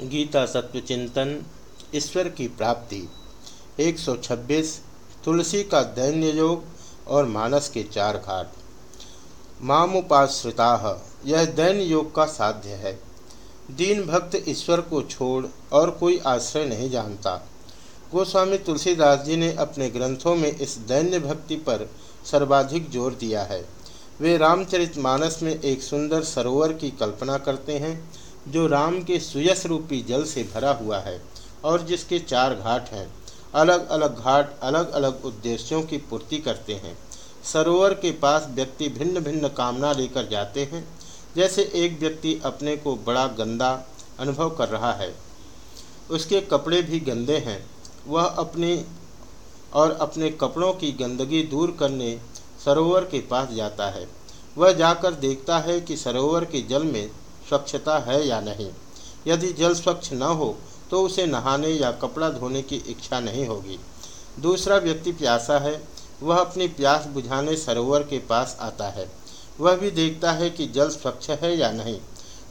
गीता सत्व चिंतन ईश्वर की प्राप्ति 126 तुलसी का दैन्य योग और मानस के चार घाट। मामुपाश्रिता, यह दैन्य योग का साध्य है। दीन भक्त ईश्वर को छोड़ और कोई आश्रय नहीं जानता। गोस्वामी तुलसीदास जी ने अपने ग्रंथों में इस दैन्य भक्ति पर सर्वाधिक ज़ोर दिया है। वे रामचरित मानस में एक सुंदर सरोवर की कल्पना करते हैं जो राम के सुयस रूपी जल से भरा हुआ है और जिसके चार घाट हैं। अलग अलग घाट अलग अलग उद्देश्यों की पूर्ति करते हैं। सरोवर के पास व्यक्ति भिन्न भिन्न कामना लेकर जाते हैं, जैसे एक व्यक्ति अपने को बड़ा गंदा अनुभव कर रहा है। उसके कपड़े भी गंदे हैं। वह अपने और अपने कपड़ों की गंदगी दूर करने सरोवर के पास जाता है। वह जाकर देखता है कि सरोवर के जल में स्वच्छता है या नहीं? यदि जल स्वच्छ न हो तो उसे नहाने या कपड़ा धोने की इच्छा नहीं होगी। दूसरा व्यक्ति प्यासा है, वह अपनी प्यास बुझाने सरोवर के पास आता है। वह भी देखता है कि जल स्वच्छ है या नहीं।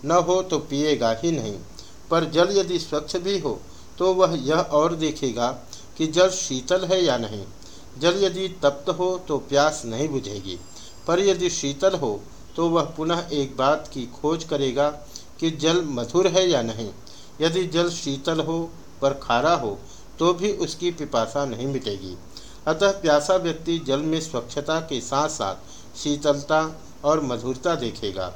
न हो तो पिएगा ही नहीं। पर जल यदि स्वच्छ भी हो तो वह यह और देखेगा कि जल शीतल है या नहीं। जल यदि तप्त हो तो प्यास नहीं बुझेगी। पर यदि शीतल हो तो वह पुनः एक बात की खोज करेगा कि जल मधुर है या नहीं। यदि जल शीतल हो, पर खारा हो तो भी उसकी पिपासा नहीं मिटेगी। अतः प्यासा व्यक्ति जल में स्वच्छता के साथ साथ शीतलता और मधुरता देखेगा।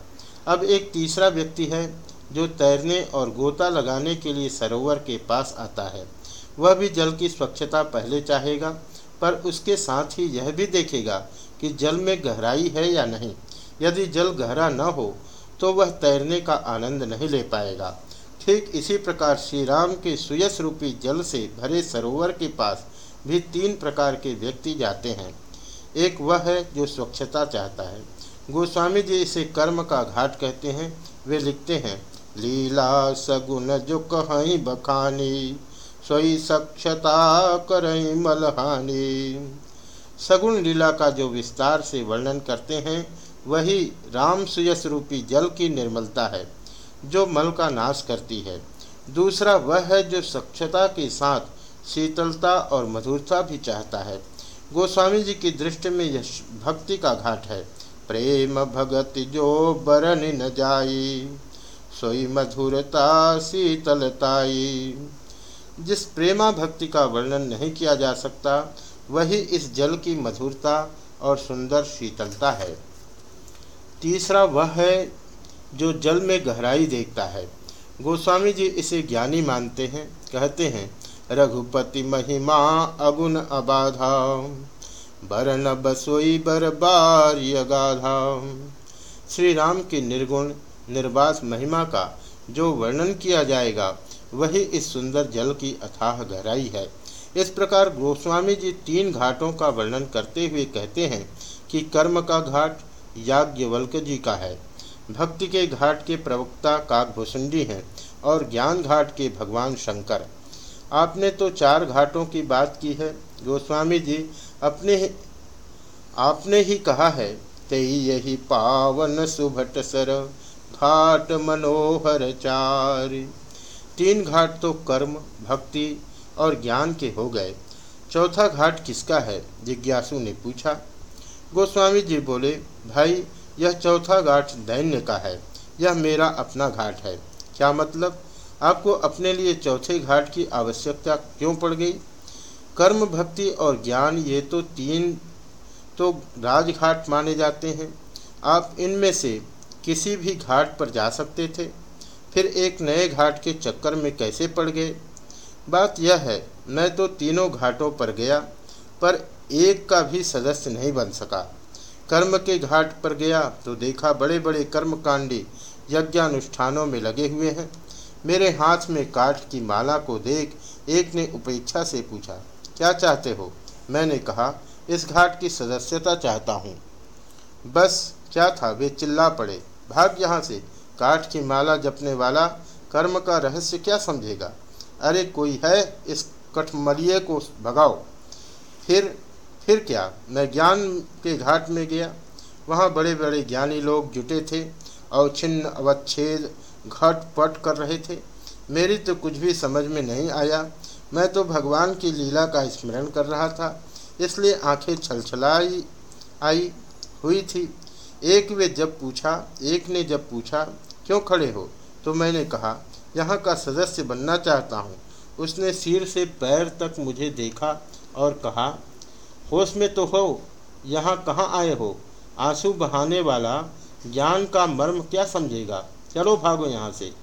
अब एक तीसरा व्यक्ति है, जो तैरने और गोता लगाने के लिए सरोवर के पास आता है। वह भी जल की स्वच्छता पहले चाहेगा, पर उसके साथ ही यह भी देखेगा कि जल में गहराई है या नहीं। यदि जल गहरा न हो तो वह तैरने का आनंद नहीं ले पाएगा। ठीक इसी प्रकार श्री राम के सुयस रूपी जल से भरे सरोवर के पास भी तीन प्रकार के व्यक्ति जाते हैं। एक वह है जो स्वच्छता चाहता है। गोस्वामी जी इसे कर्म का घाट कहते हैं। वे लिखते हैं, लीला सगुन जो कहीं बखानी, सोई सक्षता करई मलहानी। सगुण लीला का जो विस्तार से वर्णन करते हैं वही राम सुयस रूपी जल की निर्मलता है, जो मल का नाश करती है। दूसरा वह है जो स्वच्छता के साथ शीतलता और मधुरता भी चाहता है। गोस्वामी जी की दृष्टि में यह भक्ति का घाट है। प्रेम भगत जो बरन न जाई, सोई मधुरता शीतलताई। जिस प्रेमा भक्ति का वर्णन नहीं किया जा सकता, वही इस जल की मधुरता और सुंदर शीतलता है। तीसरा वह है जो जल में गहराई देखता है। गोस्वामी जी इसे ज्ञानी मानते हैं, कहते हैं, रघुपति महिमा, अगुण अबाधा, बरन बसोई बरबार अगाधा। श्री राम की निर्गुण, निर्वास महिमा का जो वर्णन किया जाएगा, वही इस सुंदर जल की अथाह गहराई है। इस प्रकार गोस्वामी जी तीन घाटों का वर्णन करते हुए कहते हैं कि कर्म का घाट याज्ञवल्क जी का है। भक्ति के घाट के प्रवक्ता काकभूषुंडी हैं और ज्ञान घाट के भगवान शंकर। आपने तो चार घाटों की बात की है। गोस्वामी जी अपने ही आपने ही कहा है ते यही पावन सुभट सर, घाट मनोहर चार। तीन घाट तो कर्म, भक्ति और ज्ञान के हो गए। चौथा घाट किसका है? जिज्ञासु ने पूछा। गोस्वामी जी बोले भाई, यह चौथा घाट दैन्य का है। यह मेरा अपना घाट है। क्या मतलब? आपको अपने लिए चौथे घाट की आवश्यकता क्यों पड़ गई? कर्म, भक्ति और ज्ञान, ये तो तीन तो राजघाट माने जाते हैं। आप इनमें से किसी भी घाट पर जा सकते थे। फिर एक नए घाट के चक्कर में कैसे पड़ गए? बात यह है, मैं तो तीनों घाटों पर गया, पर एक का भी सदस्य नहीं बन सका। कर्म के घाट पर गया तो देखा बड़े बड़े कर्मकांडी यज्ञानुष्ठानों में लगे हुए हैं। मेरे हाथ में काठ की माला को देख एक ने उपेक्षा से पूछा, क्या चाहते हो? मैंने कहा, इस घाट की सदस्यता चाहता हूँ। बस, क्या था? वे चिल्ला पड़े। भाग यहाँ से। काठ की माला जपने वाला कर्म का रहस्य क्या समझेगा? अरे कोई है इस कठमलिए को भगाओ। फिर फिर क्या? मैं ज्ञान के घाट में गया। वहाँ बड़े बड़े ज्ञानी लोग जुटे थे और छिन्न अवच्छेद घट पट कर रहे थे। मेरी तो कुछ भी समझ में नहीं आया। मैं तो भगवान की लीला का स्मरण कर रहा था, इसलिए आँखें छलछलाई आई, हुई थी। एक वे जब पूछा, एक ने जब पूछा, क्यों खड़े हो? तो मैंने कहा, यहाँ का सदस्य बनना चाहता हूँ। उसने सिर से पैर तक मुझे देखा और कहा होश में तो हो, यहाँ कहाँ आए हो? आँसू बहाने वाला ज्ञान का मर्म क्या समझेगा? चलो भागो यहाँ से।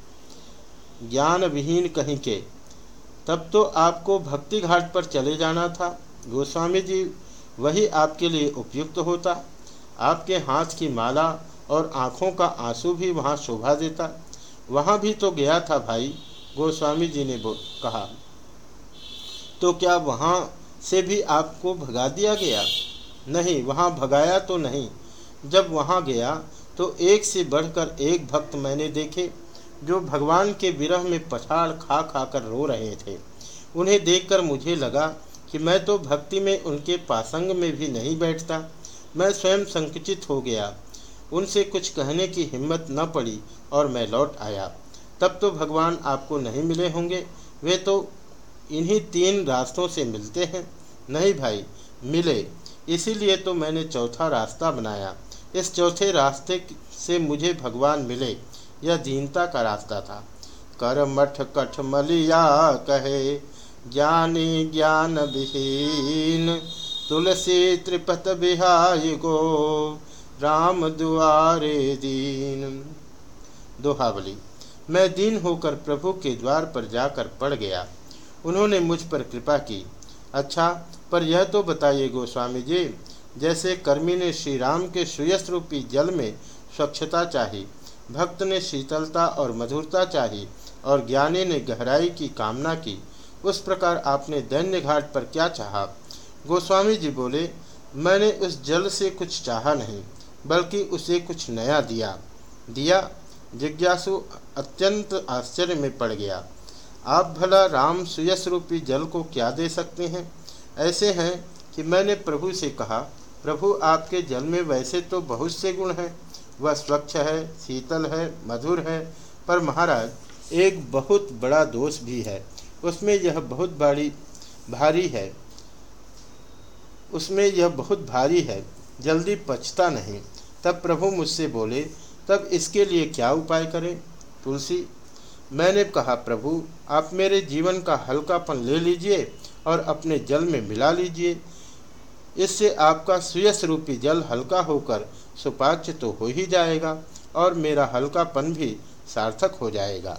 ज्ञान विहीन कहीं के। तब तो आपको भक्ति घाट पर चले जाना था। गोस्वामी जी वही आपके लिए उपयुक्त होता। आपके हाथ की माला और आँखों का आँसू भी वहाँ शोभा देता। वहाँ भी तो गया था भाई, गोस्वामी जी ने कहा। तो क्या वहाँ से भी आपको भगा दिया गया। नहीं, वहाँ भगाया तो नहीं। जब वहाँ गया तो एक से बढ़कर एक भक्त मैंने देखे, जो भगवान के विरह में पछाड़ खा खा कर रो रहे थे। उन्हें देखकर मुझे लगा कि मैं तो भक्ति में उनके पासंग में भी नहीं बैठता। मैं स्वयं संकुचित हो गया। उनसे कुछ कहने की हिम्मत न पड़ी और मैं लौट आया। तब तो भगवान आपको नहीं मिले होंगे। वे तो इन्हीं तीन रास्तों से मिलते हैं। नहीं भाई, मिले। इसीलिए तो मैंने चौथा रास्ता बनाया। इस चौथे रास्ते से मुझे भगवान मिले। यह दीनता का रास्ता था। कर मठ मलिया कहे, ज्ञानी ज्ञान विहीन, तुलसी त्रिपत बिहाय गो राम दुआरे दीन। दोहावली। मैं दीन होकर प्रभु के द्वार पर जाकर पड़ गया। उन्होंने मुझ पर कृपा की। अच्छा पर यह तो बताइए गोस्वामी जी, जैसे कर्मी ने श्री राम के सुयस रूपी जल में स्वच्छता चाही, भक्त ने शीतलता और मधुरता चाही, और ज्ञानी ने गहराई की कामना की, उस प्रकार आपने दैन्य घाट पर क्या चाहा? गोस्वामी जी बोले, मैंने उस जल से कुछ चाहा नहीं, बल्कि उसे कुछ नया दिया। दिया? जिज्ञासु अत्यंत आश्चर्य में पड़ गया। आप भला राम सुयस रूपी जल को क्या दे सकते हैं? ऐसे हैं कि मैंने प्रभु से कहा, प्रभु आपके जल में वैसे तो बहुत से गुण हैं। वह स्वच्छ है, शीतल है, मधुर है, पर महाराज, एक बहुत बड़ा दोष भी है। उसमें यह बहुत बड़ी भारी है। उसमें यह बहुत भारी है। जल्दी पचता नहीं। तब प्रभु मुझसे बोले, तब इसके लिए क्या उपाय करें? तुलसी मैंने कहा, प्रभु, आप मेरे जीवन का हल्कापन ले लीजिए और अपने जल में मिला लीजिए। इससे आपका सुयस रूपी जल हल्का होकर सुपाच्य तो हो ही जाएगा और मेरा हल्कापन भी सार्थक हो जाएगा।